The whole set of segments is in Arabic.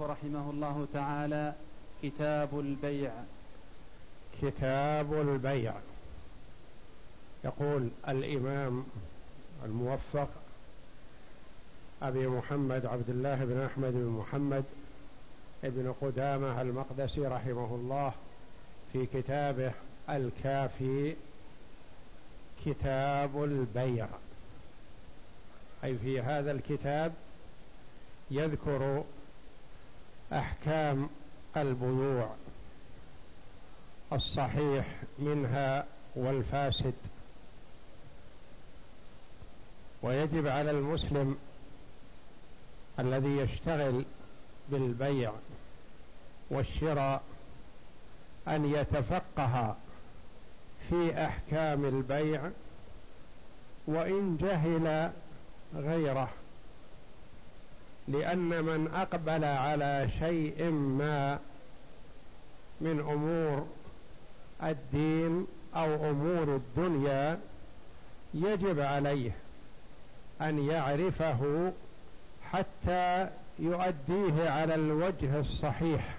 رحمه الله تعالى كتاب البيع. كتاب البيع. يقول الإمام الموفق أبي محمد عبد الله بن أحمد بن محمد ابن قدامة المقدسي رحمه الله في كتابه الكافي كتاب البيع. أي في هذا الكتاب يذكر أحكام البيوع الصحيح منها والفاسد. ويجب على المسلم الذي يشتغل بالبيع والشراء أن يتفقه في أحكام البيع وإن جهل غيره. لأن من أقبل على شيء ما من أمور الدين أو أمور الدنيا يجب عليه أن يعرفه حتى يؤديه على الوجه الصحيح.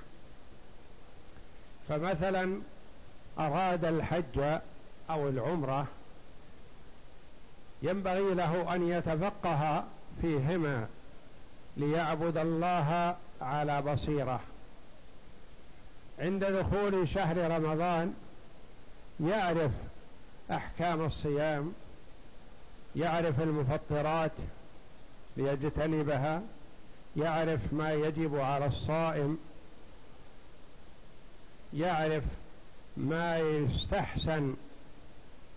فمثلا أراد الحج أو العمرة ينبغي له أن يتفقه فيهما ليعبد الله على بصيرة. عند دخول شهر رمضان يعرف أحكام الصيام يعرف المفطرات ليجتنبها يعرف ما يجب على الصائم يعرف ما يستحسن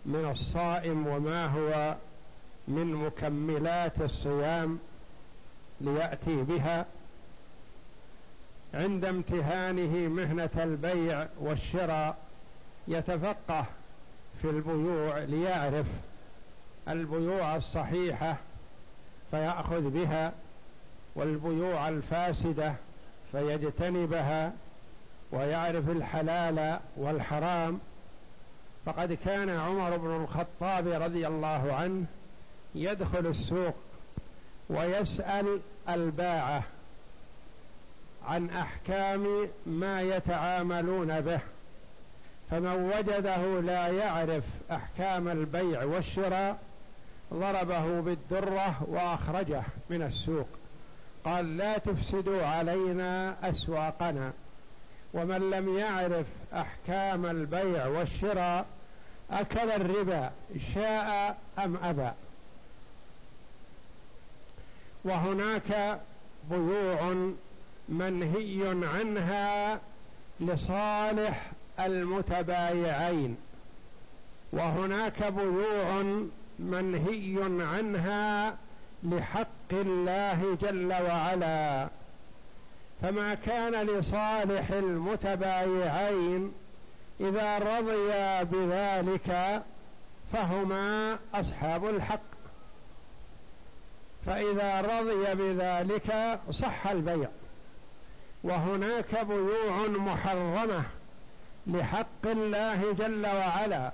من الصائم وما هو من مكملات الصيام. ليأتي بها عند امتهانه مهنة البيع والشراء يتفقه في البيوع ليعرف البيوع الصحيحة فيأخذ بها والبيوع الفاسدة فيجتنبها ويعرف الحلال والحرام. فقد كان عمر بن الخطاب رضي الله عنه يدخل السوق ويسأل الباعة عن أحكام ما يتعاملون به. فمن وجده لا يعرف أحكام البيع والشراء ضربه بالدرة وأخرجه من السوق. قال لا تفسدوا علينا أسواقنا. ومن لم يعرف أحكام البيع والشراء أكل الربا شاء أم أبى. وهناك بيوع منهي عنها لصالح المتبايعين. وهناك بيوع منهي عنها لحق الله جل وعلا. فما كان لصالح المتبايعين إذا رضيا بذلك فهما أصحاب الحق. فإذا رضي بذلك صح البيع. وهناك بيوع محرمة لحق الله جل وعلا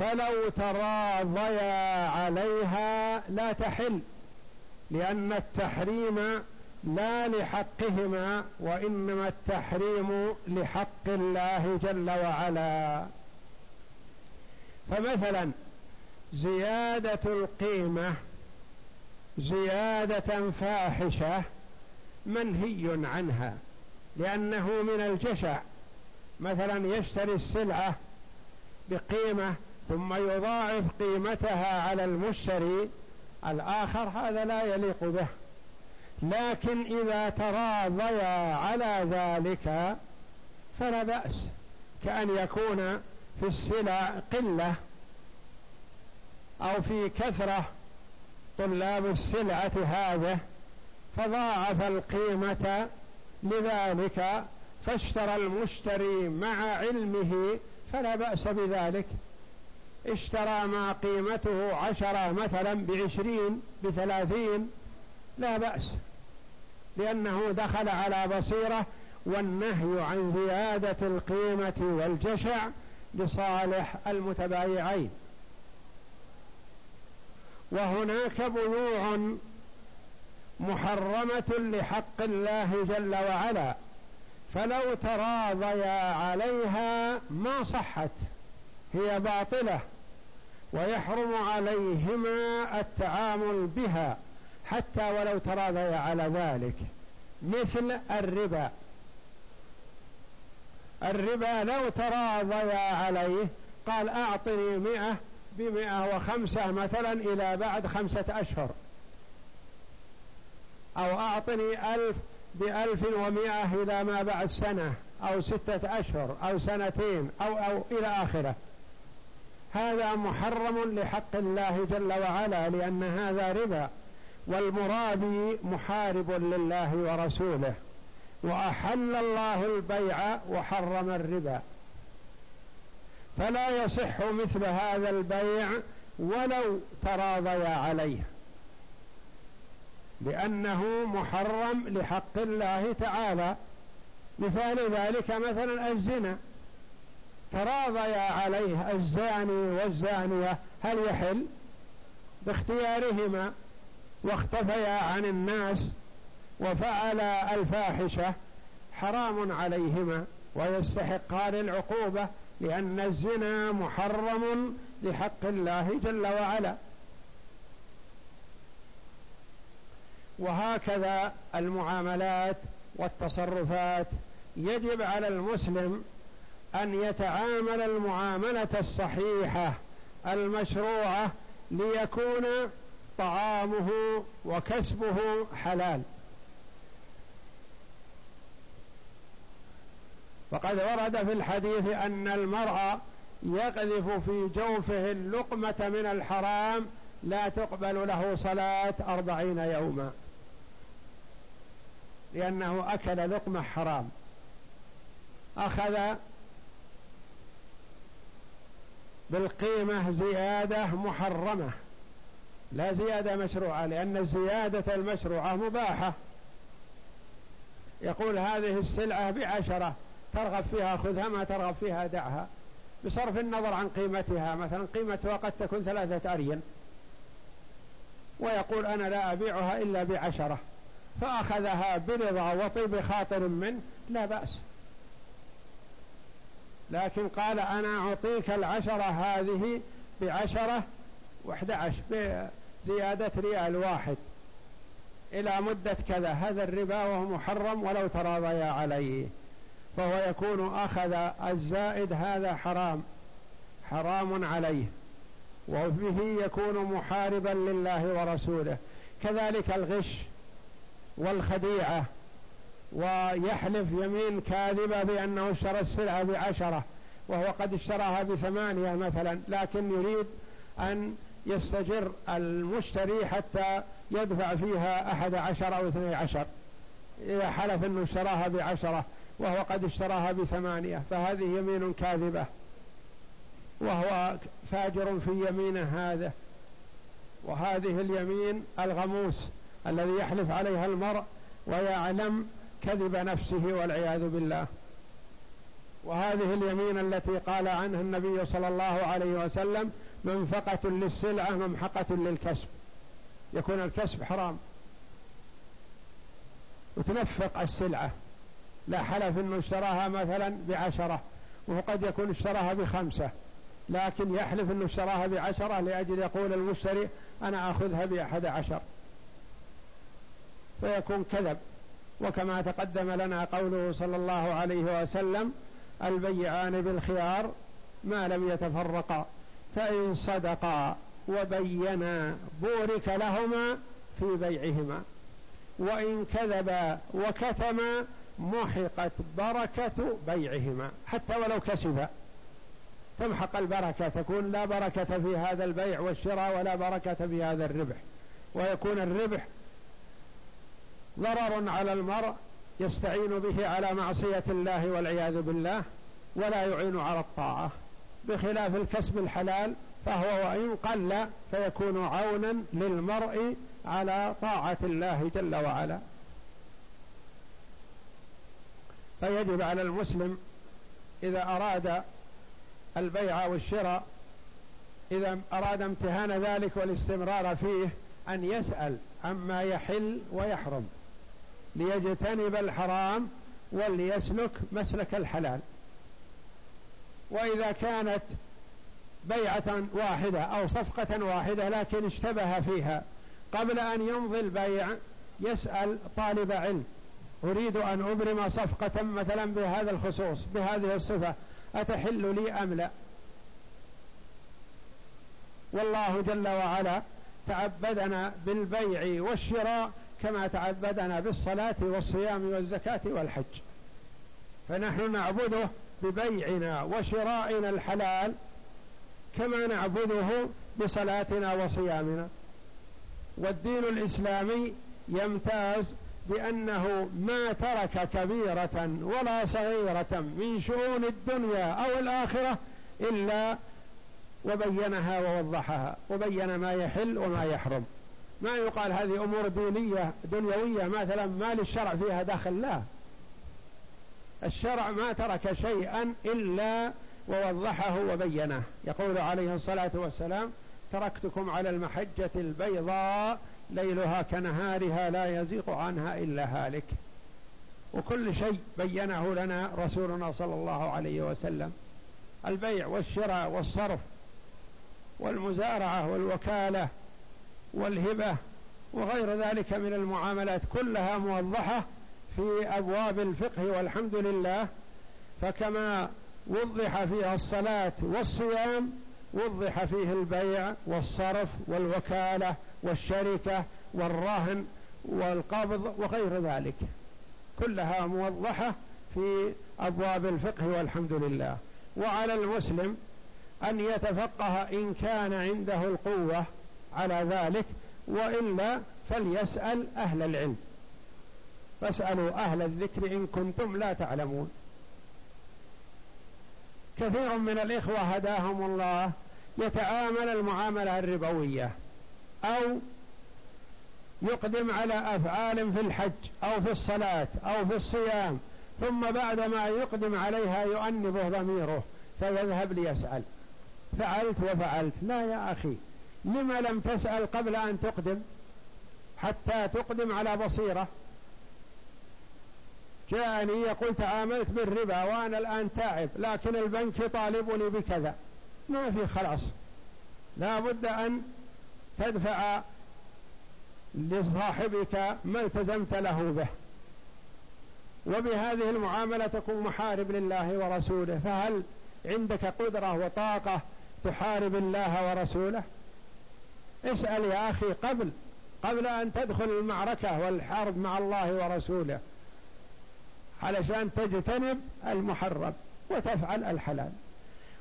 فلو تراضيا عليها لا تحل لأن التحريم لا لحقهما وإنما التحريم لحق الله جل وعلا. فمثلا زيادة القيمة زيادة فاحشة منهي عنها لأنه من الجشع. مثلا يشتري السلعة بقيمة ثم يضاعف قيمتها على المشتري الآخر هذا لا يليق به. لكن إذا تراضيا على ذلك فلا بأس كأن يكون في السلع قلة أو في كثرة طلاب السلعة هذه فضاعف القيمة لذلك فاشترى المشتري مع علمه فلا بأس بذلك. اشترى ما قيمته عشرة مثلا بعشرين بثلاثين لا بأس. لأنه دخل على بصيرة والنهي عن زيادة القيمة والجشع لصالح محرمة لحق الله جل وعلا فلو تراضيا عليها ما صحت هي باطلة ويحرم عليهما التعامل بها حتى ولو تراضيا على ذلك مثل الربا. الربا لو تراضيا عليه قال أعطني مئة بمئة وخمسة مثلا إلى بعد خمسة أشهر. أو أعطني ألف بألف ومئة إلى ما بعد سنة أو ستة أشهر أو سنتين أو, أو إلى آخره. هذا محرم لحق الله جل وعلا لأن هذا ربا والمرابي محارب لله ورسوله. وأحل الله البيع وحرم الربا. فلا يصح مثل هذا البيع ولو تراضيا عليه لأنه محرم لحق الله تعالى. مثال ذلك مثلا الزنا. تراضيا عليه الزاني والزانية هل يحل؟ باختيارهما. واختفيا عن الناس وفعلا الفاحشة حرام عليهما ويستحقان العقوبة. لأن الزنا محرم لحق الله جل وعلا. وهكذا المعاملات والتصرفات. يجب على المسلم أن يتعامل المعاملة الصحيحة المشروعة ليكون طعامه وكسبه حلال. وقد ورد في الحديث أن المرء يقذف في جوفه اللقمة من الحرام لا تقبل له صلاة أربعين يوما لأنه أكل لقمة حرام. أخذ بالقيمة زيادة محرمة لا زيادة مشروعة لأن الزيادة المشروعة مباحة. يقول هذه السلعة بعشرة ترغب فيها خذها ما ترغب فيها دعها. بصرف النظر عن قيمتها مثلا قيمتها قد تكون ثلاثة أرين ويقول أنا لا أبيعها إلا بعشرة. فأخذها برضا وطيب خاطر منه لا بأس. لكن قال أنا أعطيك العشرة هذه بعشرة وإحدى عشر بزيادة ريال واحد. إلى مدة كذا هذا الربا وهو محرم ولو تراضيا عليه. فهو يكون أخذ الزائد هذا حرام حرام عليه وبه يكون محاربا لله ورسوله. كذلك الغش والخديعة ويحلف يمين كاذبة بأنه اشترى السلعة بعشرة وهو قد اشتراها بثمانية مثلا لكن يريد أن يستجر المشتري حتى يدفع فيها أحد عشر أو اثني عشر. إذا حلف أنه اشتراها بعشرة وهو قد اشتراها بثمانية فهذه يمين كاذبة. وهو فاجر في يمينه هذا. وهذه اليمين الغموس الذي يحلف عليها المرء ويعلم كذب نفسه والعياذ بالله. وهذه اليمين التي قال عنها النبي صلى الله عليه وسلم منفقة للسلعة ممحقة للكسب. يكون الكسب حرام. وتنفق السلعة. لا حلف إنه اشتراها مثلا بعشرة وقد يكون اشتراها بخمسة لكن يحلف إنه اشتراها بعشرة لأجل يقول المشتري أنا أخذها بأحد عشر. فيكون كذب. وكما تقدم لنا قوله صلى الله عليه وسلم البيعان بالخيار ما لم يتفرقا فإن صدقا وبينا بورك لهما في بيعهما وإن كذبا وكتما محقت بركة بيعهما حتى ولو كسبا تمحق البركة تكون لا بركة في هذا البيع والشراء ولا بركة في هذا الربح. ويكون الربح ضرر على المرء يستعين به على معصية الله والعياذ بالله ولا يعين على الطاعة. بخلاف الكسب الحلال فهو وإن قل فيكون عونا للمرء على طاعة الله جل وعلا. فيجب على المسلم إذا أراد البيع والشراء إذا أراد امتهان ذلك والاستمرار فيه أن يسأل عما يحل ويحرم ليجتنب الحرام وليسلك مسلك الحلال. وإذا كانت بيعة واحدة أو صفقة واحدة لكن اشتبه فيها قبل أن يمضي البيع يسأل طالب علم. أريد أن أبرم صفقة مثلا بهذا الخصوص بهذه الصفة أتحل لي أم لا؟ والله جل وعلا تعبدنا بالبيع والشراء كما تعبدنا بالصلاة والصيام والزكاة والحج. فنحن نعبده ببيعنا وشرائنا الحلال كما نعبده بصلاتنا وصيامنا. والدين الإسلامي يمتاز بأنه ما ترك كبيرة ولا صغيرة من شؤون الدنيا أو الآخرة إلا وبينها ووضحها وبين ما يحل وما يحرم. ما يقال هذه أمور دينية دنيوية مثلا ما للشرع فيها دخل لا. الشرع ما ترك شيئا إلا ووضحه وبينه. يقول عليه الصلاة والسلام تركتكم على المحجة البيضاء ليلها كنهارها لا يزيغ عنها إلا هالك. وكل شيء بينه لنا رسولنا صلى الله عليه وسلم. البيع والشراء والصرف والمزارعة والوكالة والهبة وغير ذلك من المعاملات كلها موضحة في أبواب الفقه والحمد لله. فكما وضح فيها الصلاة والصيام وضح فيه البيع والصرف والوكالة والشركة والرهن والقبض وغير ذلك. كلها موضحة في أبواب الفقه والحمد لله. وعلى المسلم أن يتفقه إن كان عنده القوة على ذلك وإلا فليسأل أهل العلم. فاسألوا أهل الذكر إن كنتم لا تعلمون. كثير من الإخوة هداهم الله يتعامل المعاملة الربوية أو يقدم على أفعال في الحج أو في الصلاة أو في الصيام ثم بعد ما يقدم عليها يؤنبه ضميره فيذهب ليسأل. فعلت وفعلت. لا يا أخي لما لم تسأل قبل أن تقدم؟ حتى تقدم على بصيرة. جاءني يقول تعاملت بالربا وأنا الآن تعب لكن البنك يطالبني بكذا. ما في خلاص. لا بد أن تدفع لصاحبك ما التزمت له به. وبهذه المعاملة تكون محارب لله ورسوله. فهل عندك قدرة وطاقة تحارب الله ورسوله؟ اسأل يا أخي قبل قبل أن تدخل المعركة والحرب مع الله ورسوله. علشان تجتنب المحرم وتفعل الحلال.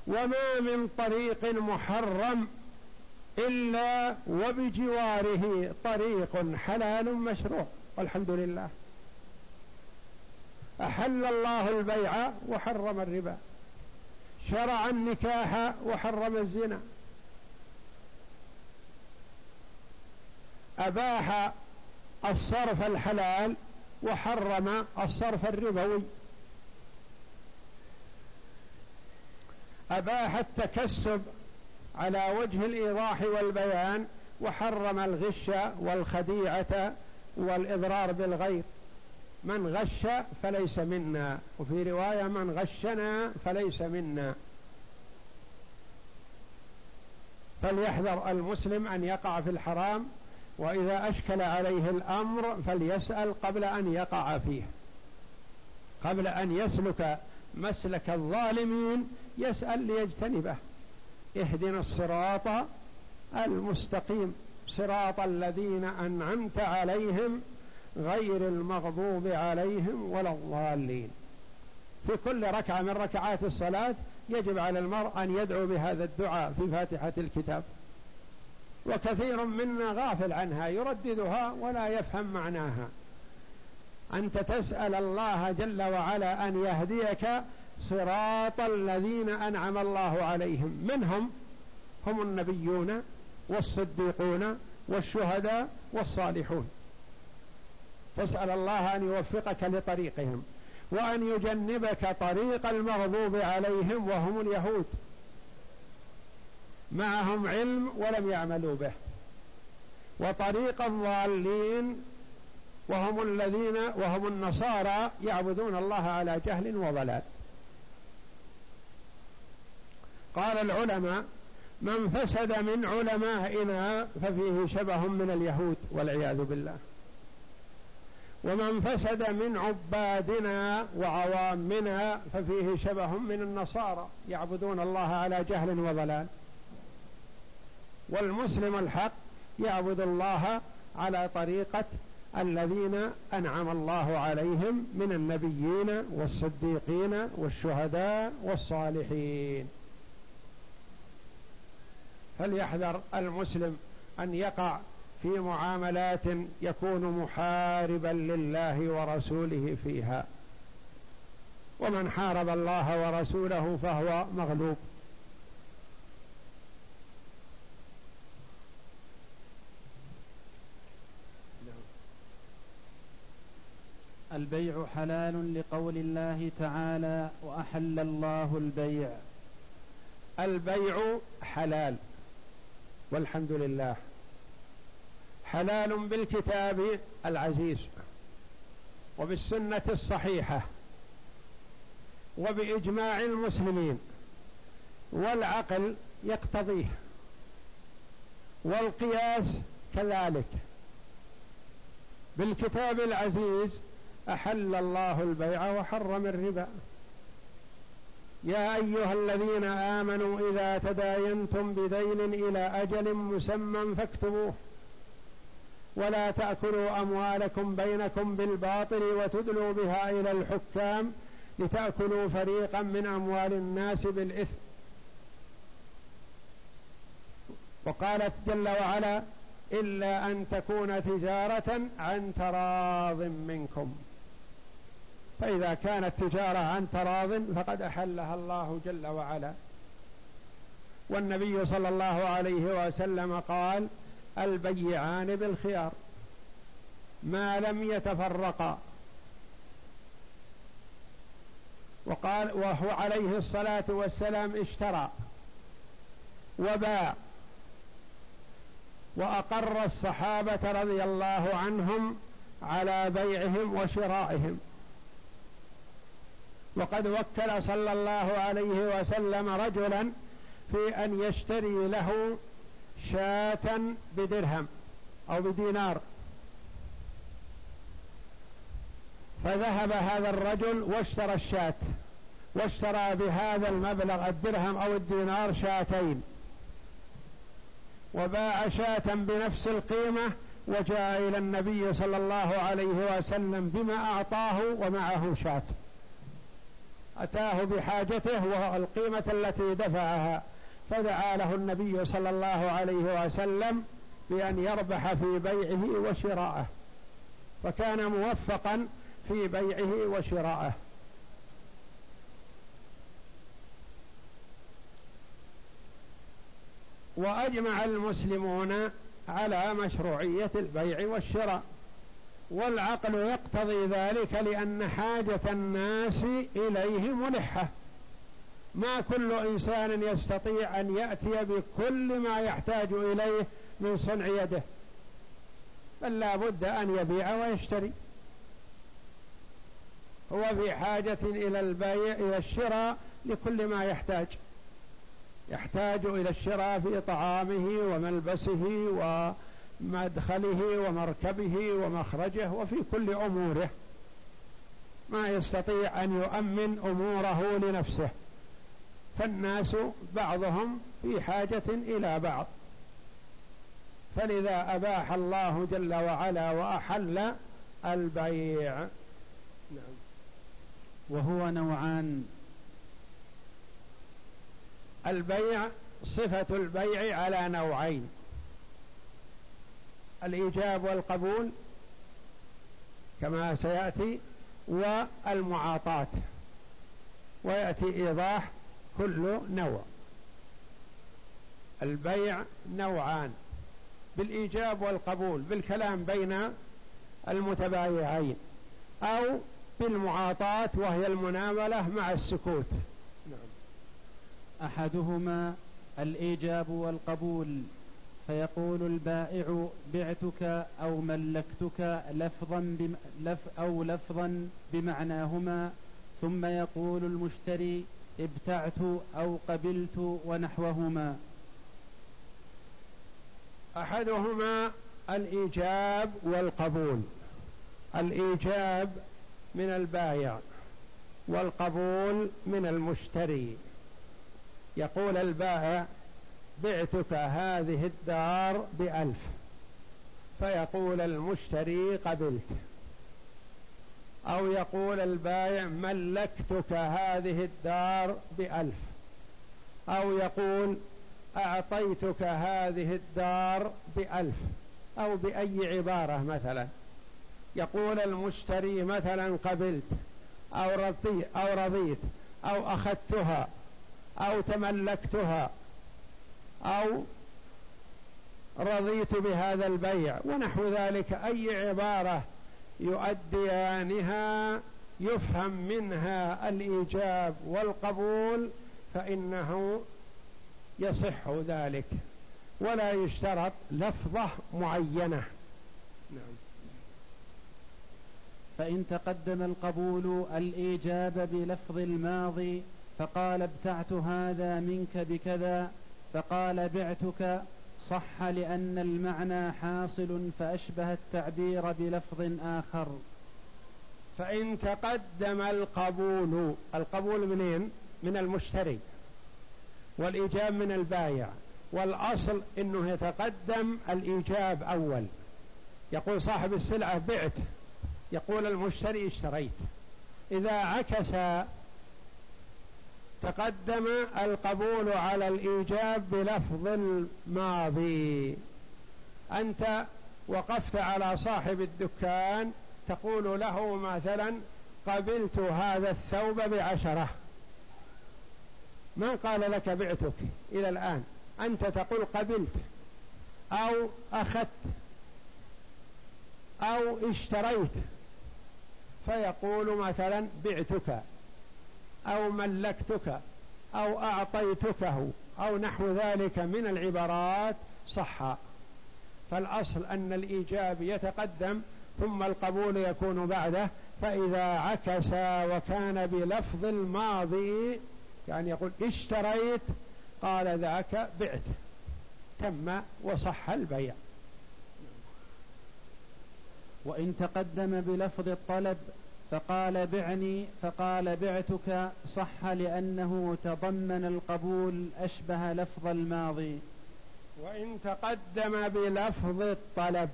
وما من طريق محرم إلا وبجواره طريق حلال مشروع. والحمد لله. أحل الله البيع وحرم الربا. شرع النكاح وحرم الزنا. أباح الصرف الحلال وحرم الصرف الربوي. أباح التكسب على وجه الإيضاح والبيان وحرم الغش والخديعة والإضرار بالغير. من غش فليس منا وفي رواية من غشنا فليس منا. فليحذر المسلم أن يقع في الحرام وإذا أشكل عليه الأمر فليسأل قبل أن يقع فيه. قبل أن يسلك مسلك الظالمين يسأل ليجتنبه. اهدنا الصراط المستقيم. صراط الذين أنعمت عليهم غير المغضوب عليهم ولا الضالين. في كل ركعة من ركعات الصلاة يجب على المرء أن يدعو بهذا الدعاء في فاتحة الكتاب. وكثير منا غافل عنها يرددها ولا يفهم معناها. أنت تسأل الله جل وعلا أن يهديك صراط الذين أنعم الله عليهم. منهم هم النبيون والصديقون والشهداء والصالحون. تسأل الله أن يوفقك لطريقهم وأن يجنبك طريق المغضوب عليهم وهم اليهود. معهم علم ولم يعملوا به. وطريق الضالين وهم الذين وهم النصارى يعبدون الله على جهل وضلال. قال العلماء من فسد من علمائنا ففيه شبه من اليهود والعياذ بالله. ومن فسد من عبادنا وعوامنا ففيه شبه من النصارى يعبدون الله على جهل وضلال. والمسلم الحق يعبد الله على طريقة الذين أنعم الله عليهم من النبيين والصديقين والشهداء والصالحين. فليحذر المسلم أن يقع في معاملات يكون محاربا لله ورسوله فيها. ومن حارب الله ورسوله فهو مغلوب. البيع حلال لقول الله تعالى وأحل الله البيع. البيع حلال والحمد لله. حلال بالكتاب العزيز وبالسنة الصحيحة وبإجماع المسلمين والعقل يقتضيه والقياس كذلك. بالكتاب العزيز أحل الله البيع وحرم الربا. يا أيها الذين آمنوا إذا تداينتم بدين إلى أجل مسمى فاكتبوه. ولا تأكلوا أموالكم بينكم بالباطل وتدلوا بها إلى الحكام لتأكلوا فريقا من أموال الناس بالإثم. وقالت جل وعلا إلا أن تكون تجارة عن تراض منكم. فإذا كانت تجارة عن تراض فقد أحلها الله جل وعلا. والنبي صلى الله عليه وسلم قال البيعان بالخيار ما لم يتفرقا. وقال وهو عليه الصلاة والسلام اشترى وباع وأقر الصحابة رضي الله عنهم على بيعهم وشرائهم. وقد وكل صلى الله عليه وسلم رجلا في أن يشتري له شاة بدرهم أو بدينار. فذهب هذا الرجل واشترى الشاة واشترى بهذا المبلغ الدرهم أو الدينار شاتين. وباع شاة بنفس القيمة وجاء إلى النبي صلى الله عليه وسلم بما أعطاه ومعه شاة. أتاه بحاجته والقيمة التي دفعها فدعا له النبي صلى الله عليه وسلم بأن يربح في بيعه وشراءه فكان موفقا في بيعه وشراءه. وأجمع المسلمون على مشروعية البيع والشراء. والعقل يقتضي ذلك لأن حاجة الناس إليه ملحة. ما كل إنسان يستطيع أن يأتي بكل ما يحتاج إليه من صنع يده. بل لا بد أن يبيع ويشتري. هو في حاجة إلى البيع إلى الشراء لكل ما يحتاج. يحتاج إلى الشراء في طعامه وملبسه و مدخله ومركبه ومخرجه وفي كل أموره. ما يستطيع أن يؤمن أموره لنفسه. فالناس بعضهم في حاجة إلى بعض. فلذا أباح الله جل وعلا وأحل البيع. نعم. وهو نوعان. البيع صفة البيع على نوعين. الإيجاب والقبول كما سيأتي والمعاطاة ويأتي إيضاح كل نوع. البيع نوعان بالإيجاب والقبول بالكلام بين المتبايعين أو بالمعاطاة وهي المناولة مع السكوت. نعم. أحدهما الإيجاب والقبول. فيقول البائع بعتك أو ملكتك لفظا بم لف أو لفظا بمعناهما ثم يقول المشتري ابتعت أو قبلت ونحوهما. أحدهما الإيجاب والقبول. الإيجاب من البايع والقبول من المشتري. يقول البائع بعتك هذه الدار بألف فيقول المشتري قبلت أو يقول البائع ملكتك هذه الدار بألف أو يقول أعطيتك هذه الدار بألف أو بأي عبارة مثلا يقول المشتري مثلا قبلت أو رضيت أو رضيت أو أخذتها أو تملكتها أو رضيت بهذا البيع ونحو ذلك أي عبارة يؤديانها يفهم منها الإيجاب والقبول فإنه يصح ذلك ولا يشترط لفظة معينة. نعم. فإن تقدم القبول الإيجاب بلفظ الماضي فقال ابتعت هذا منك بكذا فقال بعتك صح لأن المعنى حاصل فأشبه التعبير بلفظ آخر. فإن تقدم القبول القبول منين؟ من المشتري والإيجاب من البايع والأصل أنه يتقدم الإيجاب أول. يقول صاحب السلعة بعت يقول المشتري اشتريت. إذا عكس تقدم القبول على الإيجاب بلفظ الماضي. أنت وقفت على صاحب الدكان تقول له مثلا قبلت هذا الثوب بعشرة. ما قال لك بعتك إلى الآن؟ أنت تقول قبلت أو أخذت أو اشتريت. فيقول مثلا بعتك. أو ملكتك أو أعطيتكه أو نحو ذلك من العبارات صح فالأصل أن الإيجاب يتقدم ثم القبول يكون بعده. فإذا عكس وكان بلفظ الماضي يعني يقول اشتريت قال ذاك بعت. تم وصح البيع. وإن تقدم بلفظ الطلب فقال بعني فقال بعتك صح لأنه تضمن القبول أشبه لفظ الماضي. وإن تقدم بلفظ الطلب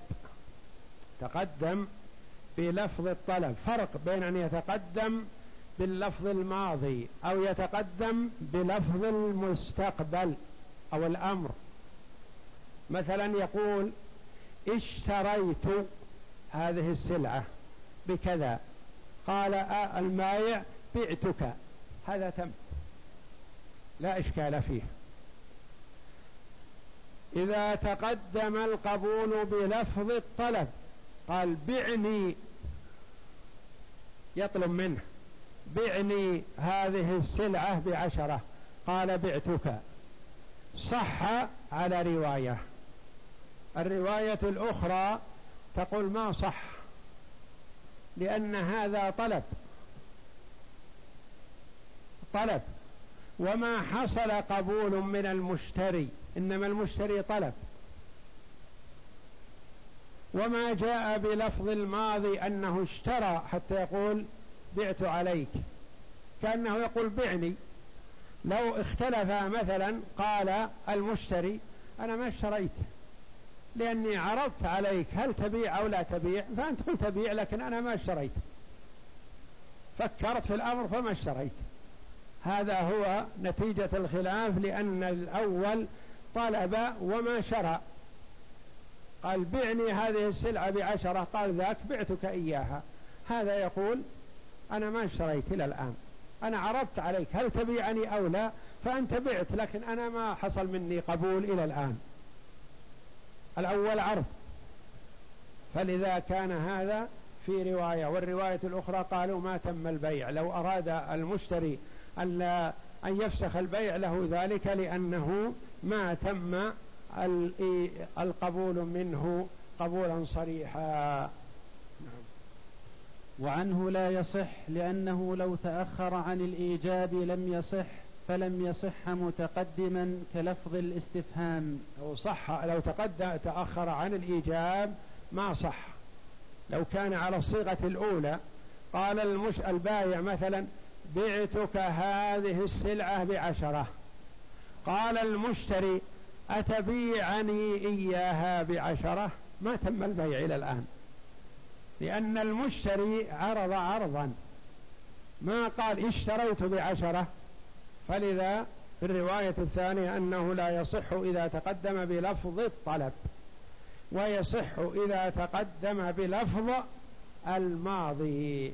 تقدم بلفظ الطلب. فرق بين أن يتقدم باللفظ الماضي أو يتقدم بلفظ المستقبل أو الأمر. مثلا يقول اشتريت هذه السلعة بكذا. قال آه المايع بعتك. هذا تم. لا إشكال فيه. إذا تقدم القبول بلفظ الطلب قال بعني. يطلب منه بعني هذه السلعة بعشرة. قال بعتك. صح على رواية. الرواية الأخرى تقول ما صح. لأن هذا طلب. طلب. وما حصل قبول من المشتري. إنما المشتري طلب. وما جاء بلفظ الماضي أنه اشترى حتى يقول بعت عليك. كأنه يقول بعني. لو اختلف مثلا قال المشتري أنا ما اشتريت. لأني عرضت عليك هل تبيع أو لا تبيع؟ فأنت قلت تبيع لكن أنا ما اشتريت. فكرت في الأمر فما اشتريت. هذا هو نتيجة الخلاف لأن الأول طلب وما شرى. قال بعني هذه السلعة بعشرة قال ذاك بعتك إياها. هذا يقول أنا ما اشتريت إلى الآن. أنا عرضت عليك هل تبيعني أو لا؟ فأنت بعت لكن أنا ما حصل مني قبول إلى الآن. الأول عرض. فلذا كان هذا في رواية والرواية الأخرى قالوا ما تم البيع. لو أراد المشتري أن, أن يفسخ البيع له ذلك لأنه ما تم القبول منه قبولا صريحا. وعنه لا يصح لأنه لو تأخر عن الإيجاب لم يصح. فلم يصح متقدما كلفظ الاستفهام. لو صح لو تقدم تأخر عن الإيجاب ما صح. لو كان على الصيغة الأولى قال المش البايع مثلا بعتك هذه السلعة بعشرة. قال المشتري أتبيعني إياها بعشرة؟ ما تم البيع إلى الآن. لأن المشتري عرض عرضا. ما قال اشتريت بعشرة؟ فلذا في الرواية الثانية أنه لا يصح إذا تقدم بلفظ الطلب ويصح إذا تقدم بلفظ الماضي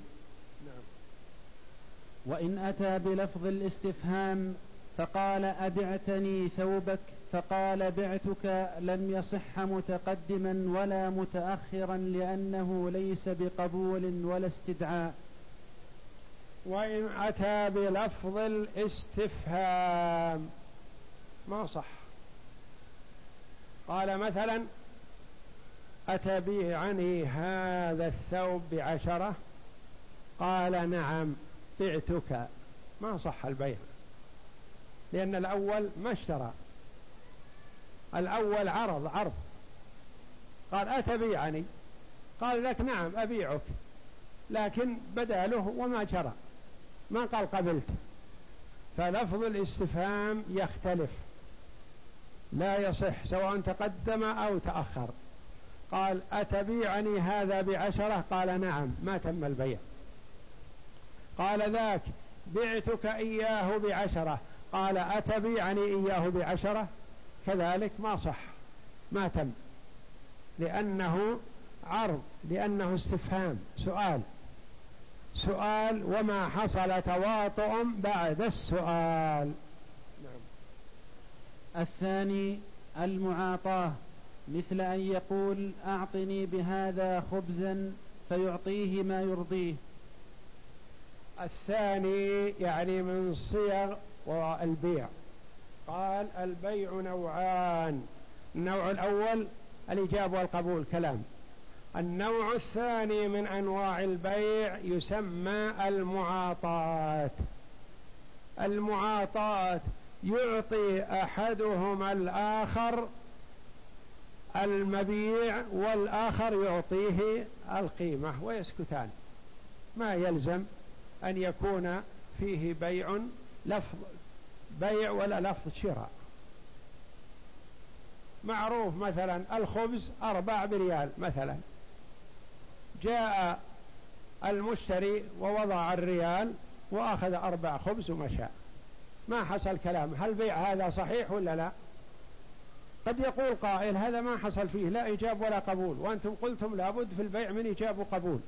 نعم. وإن أتى بلفظ الاستفهام فقال أبعتني ثوبك فقال بعتك لم يصح متقدما ولا متأخرا لأنه ليس بقبول ولا استدعاء وإن أتى بلفظ الاستفهام. ما صح. قال مثلا أتبيعني هذا الثوب بعشرة؟ قال نعم بعتك. ما صح البيع. لأن الأول ما اشترى. الأول عرض عرض. قال أتبيعني قال لك نعم أبيعك. لكن بداله وما جرى. ما قال قبلت فلفظ الاستفهام يختلف. لا يصح سواء تقدم أو تأخر. قال أتبيعني هذا بعشرة؟ قال نعم ما تم البيع. قال ذاك بعتك إياه بعشرة. قال أتبيعني إياه بعشرة؟ كذلك ما صح ما تم. لأنه عرض لأنه استفهام. سؤال سؤال وما حصل تواطؤ بعد السؤال. نعم. الثاني المعاطاة. مثل أن يقول أعطني بهذا خبزا فيعطيه ما يرضيه. الثاني يعني من صيغ البيع. قال البيع نوعان. النوع الأول الإجابة والقبول كلام. النوع الثاني من أنواع البيع يسمى المعاطات المعاطات يعطي أحدهما الآخر المبيع والآخر يعطيه القيمة ويسكتان. ما يلزم أن يكون فيه بيع لفظ بيع ولا لفظ شراء. معروف مثلا الخبز أربع بريال مثلا. جاء المشتري ووضع الريال وأخذ أربع خبز ومشى. ما حصل كلام. هل بيع هذا صحيح ولا لا؟ قد يقول قائل هذا ما حصل فيه لا إيجاب ولا قبول. وأنتم قلتم لابد في البيع من إيجاب وقبول.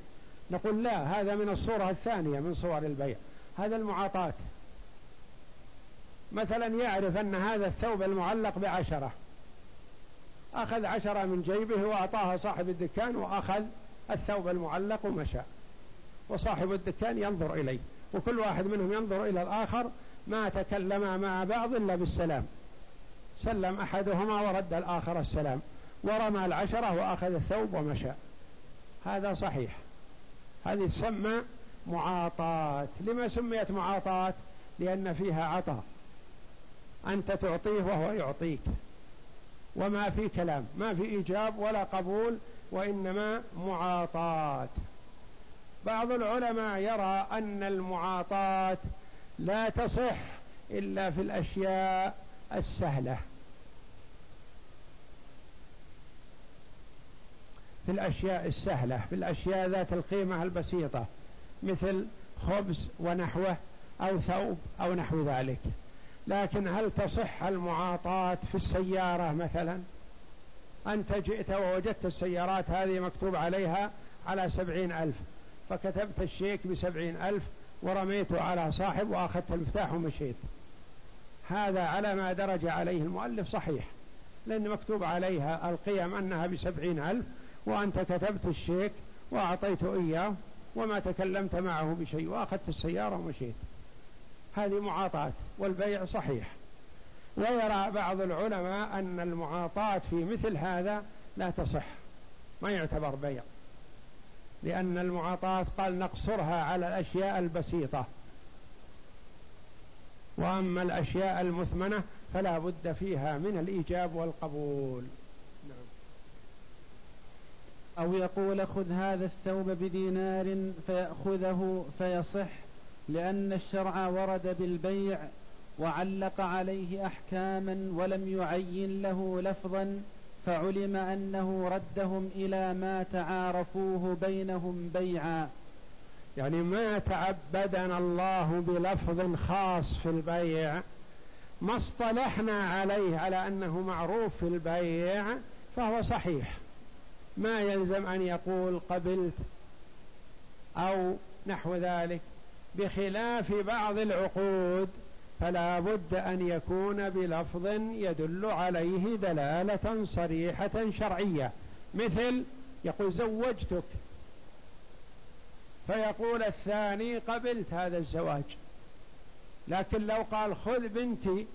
نقول لا هذا من الصورة الثانية من صور البيع. هذا المعاطاة. مثلا يعرف أن هذا الثوب المعلق بعشرة. أخذ عشرة من جيبه وأعطاها صاحب الدكان وأخذ الثوب المعلق ومشى وصاحب الدكان ينظر إليه. وكل واحد منهم ينظر إلى الآخر ما تكلم مع بعض إلا بالسلام. سلم أحدهما ورد الآخر السلام. ورمى العشرة وأخذ الثوب ومشى. هذا صحيح. هذه تسمى معاطاة. لما سميت معاطاة؟ لأن فيها عطاء أنت تعطيه وهو يعطيك. وما في كلام. ما في إيجاب ولا قبول وإنما معاطاة. بعض العلماء يرى أن المعاطاة لا تصح إلا في الأشياء السهلة. في الأشياء السهلة في الأشياء ذات القيمة البسيطة مثل خبز ونحوه أو ثوب أو نحو ذلك. لكن هل تصح المعاطاة في السيارة مثلا؟ أنت جئت ووجدت السيارات هذه مكتوب عليها على سبعين ألف فكتبت الشيك بسبعين ألف ورميته على صاحب وأخذت المفتاح ومشيت. هذا على ما درج عليه المؤلف صحيح لأن مكتوب عليها القيم أنها بسبعين ألف وأنت كتبت الشيك وأعطيته إياه وما تكلمت معه بشيء وأخذت السيارة ومشيت. هذه معاطاة والبيع صحيح. ويرى بعض العلماء أن المعاطاة في مثل هذا لا تصح ما يعتبر بيع لأن المعاطاة قال نقصرها على الأشياء البسيطة وأما الأشياء المثمنة فلا بد فيها من الإيجاب والقبول نعم. أو يقول خذ هذا الثوب بدينار فيأخذه فيصح لأن الشرع ورد بالبيع وعلق عليه أحكاما ولم يعين له لفظا فعلم أنه ردهم إلى ما تعارفوه بينهم بيعا. يعني ما تعبدنا الله بلفظ خاص في البيع ما اصطلحنا عليه على أنه معروف في البيع فهو صحيح. ما يلزم أن يقول قبلت أو نحو ذلك بخلاف بعض العقود. فلا بد أن يكون بلفظ يدل عليه دلالة صريحة شرعية. مثل يقول زوجتك. فيقول الثاني قبلت هذا الزواج. لكن لو قال خذ بنتي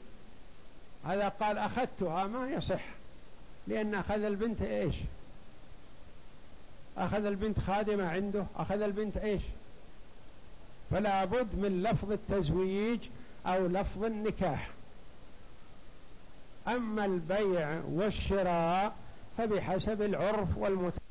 هذا قال أخذتها ما يصح. لأن أخذ البنت إيش؟ أخذ البنت خادمة عنده أخذ البنت إيش؟ فلا بد من لفظ التزويج أو لفظ النكاح. أما البيع والشراء فبحسب العرف والمتعلم